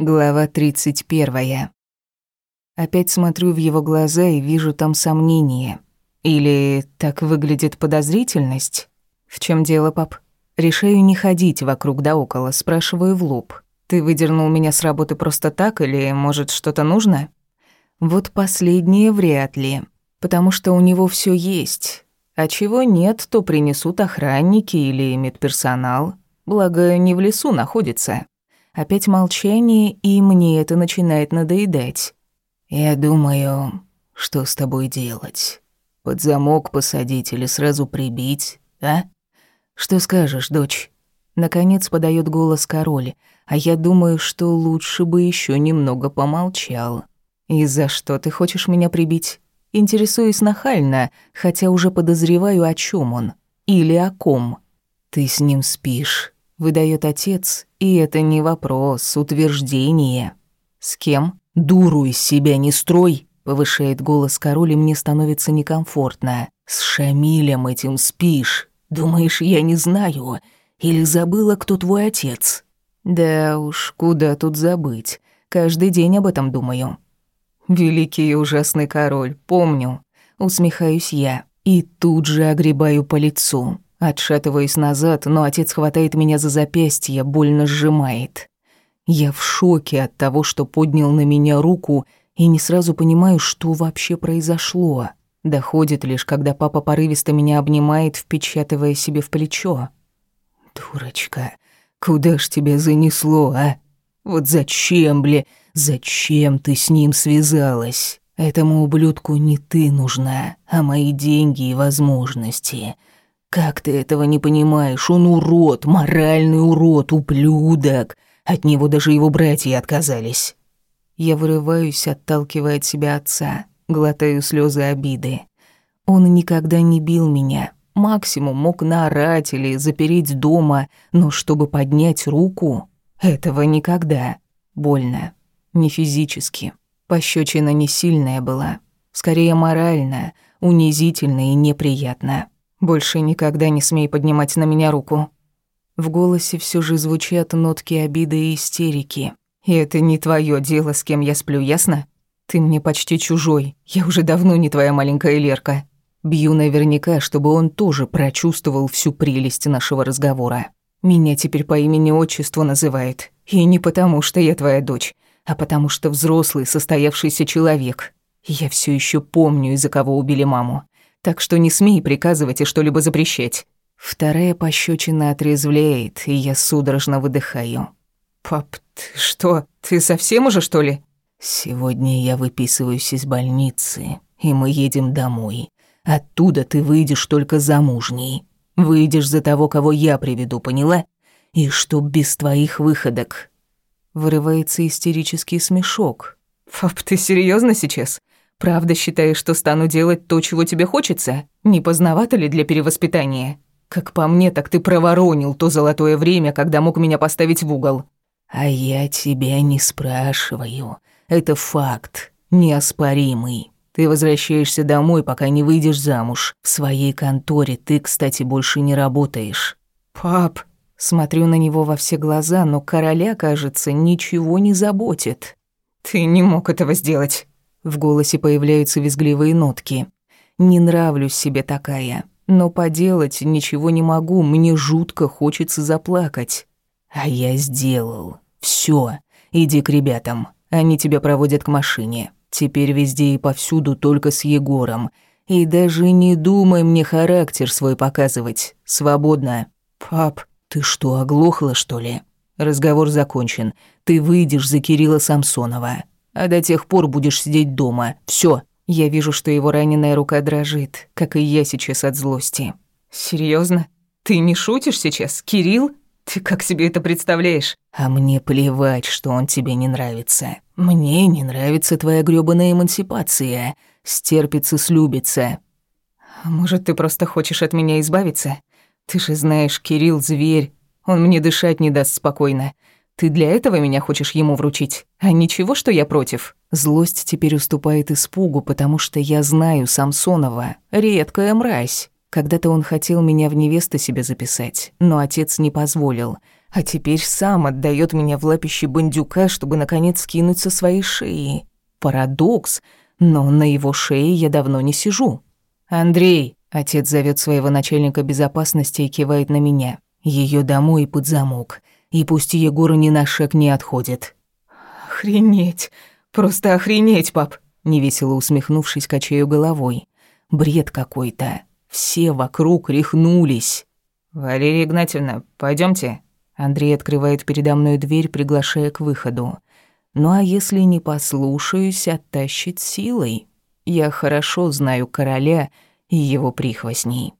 Глава 31. Опять смотрю в его глаза и вижу там сомнение. Или так выглядит подозрительность? В чем дело, пап? Решаю не ходить вокруг да около, спрашиваю в лоб. Ты выдернул меня с работы просто так или, может, что-то нужно? Вот последнее вряд ли, потому что у него все есть. А чего нет, то принесут охранники или медперсонал. Благо, не в лесу находится. Опять молчание, и мне это начинает надоедать. Я думаю, что с тобой делать? Под замок посадить или сразу прибить, а? Что скажешь, дочь? Наконец подает голос король, а я думаю, что лучше бы еще немного помолчал. И за что ты хочешь меня прибить? Интересуюсь нахально, хотя уже подозреваю, о чем он. Или о ком. Ты с ним спишь выдает отец, и это не вопрос, утверждение. С кем? Дуру из себя не строй, повышает голос король, и мне становится некомфортно. С Шамилем этим спишь. Думаешь, я не знаю? Или забыла, кто твой отец? Да уж, куда тут забыть? Каждый день об этом думаю. Великий и ужасный король, помню. Усмехаюсь я и тут же огребаю по лицу. Отшатываюсь назад, но отец хватает меня за запястье, больно сжимает. Я в шоке от того, что поднял на меня руку, и не сразу понимаю, что вообще произошло. Доходит лишь, когда папа порывисто меня обнимает, впечатывая себе в плечо. «Дурочка, куда ж тебя занесло, а? Вот зачем, бля, зачем ты с ним связалась? Этому ублюдку не ты нужна, а мои деньги и возможности». «Как ты этого не понимаешь? Он урод, моральный урод, ублюдок. От него даже его братья отказались». Я вырываюсь, отталкивая от себя отца, глотаю слезы обиды. Он никогда не бил меня. Максимум мог наорать или запереть дома, но чтобы поднять руку, этого никогда. Больно. Не физически. Пощечина не сильная была. Скорее морально, унизительно и неприятно. Больше никогда не смей поднимать на меня руку». В голосе все же звучат нотки обиды и истерики. «И это не твое дело, с кем я сплю, ясно? Ты мне почти чужой. Я уже давно не твоя маленькая Лерка. Бью наверняка, чтобы он тоже прочувствовал всю прелесть нашего разговора. Меня теперь по имени-отчеству называет. И не потому, что я твоя дочь, а потому что взрослый, состоявшийся человек. Я все еще помню, из-за кого убили маму так что не смей приказывать и что-либо запрещать. Вторая пощечина отрезвляет, и я судорожно выдыхаю. «Пап, ты что, ты совсем уже, что ли?» «Сегодня я выписываюсь из больницы, и мы едем домой. Оттуда ты выйдешь только замужней. Выйдешь за того, кого я приведу, поняла? И чтоб без твоих выходок». Вырывается истерический смешок. «Пап, ты серьезно сейчас? Правда считаешь, что стану делать то, чего тебе хочется? Не поздновато ли для перевоспитания? Как по мне, так ты проворонил то золотое время, когда мог меня поставить в угол. А я тебя не спрашиваю. Это факт, неоспоримый. Ты возвращаешься домой, пока не выйдешь замуж. В своей конторе ты, кстати, больше не работаешь. Пап, смотрю на него во все глаза, но короля, кажется, ничего не заботит. Ты не мог этого сделать. В голосе появляются визгливые нотки. «Не нравлюсь себе такая, но поделать ничего не могу, мне жутко хочется заплакать». «А я сделал. Всё. Иди к ребятам. Они тебя проводят к машине. Теперь везде и повсюду только с Егором. И даже не думай мне характер свой показывать. Свободно. Пап, ты что, оглохла, что ли? Разговор закончен. Ты выйдешь за Кирилла Самсонова а до тех пор будешь сидеть дома. Всё. Я вижу, что его раненая рука дрожит, как и я сейчас от злости. Серьезно? Ты не шутишь сейчас, Кирилл? Ты как себе это представляешь? А мне плевать, что он тебе не нравится. Мне не нравится твоя грёбаная эмансипация. Стерпится, слюбится. А может, ты просто хочешь от меня избавиться? Ты же знаешь, Кирилл зверь. Он мне дышать не даст спокойно. Ты для этого меня хочешь ему вручить? А ничего, что я против. Злость теперь уступает испугу, потому что я знаю Самсонова. Редкая мразь. Когда-то он хотел меня в невесты себе записать, но отец не позволил. а теперь сам отдает меня в лапище бандюка, чтобы наконец скинуть со своей шеи. Парадокс, но на его шее я давно не сижу. «Андрей!» — отец зовет своего начальника безопасности и кивает на меня. Ее домой под замок. И пусть Егор ни на шаг не отходит. «Охренеть! Просто охренеть, пап!» Невесело усмехнувшись, качаю головой. «Бред какой-то. Все вокруг рехнулись». «Валерия Игнатьевна, пойдемте. Андрей открывает передо мной дверь, приглашая к выходу. Ну а если не послушаюсь, оттащит силой. Я хорошо знаю короля и его прихвостней.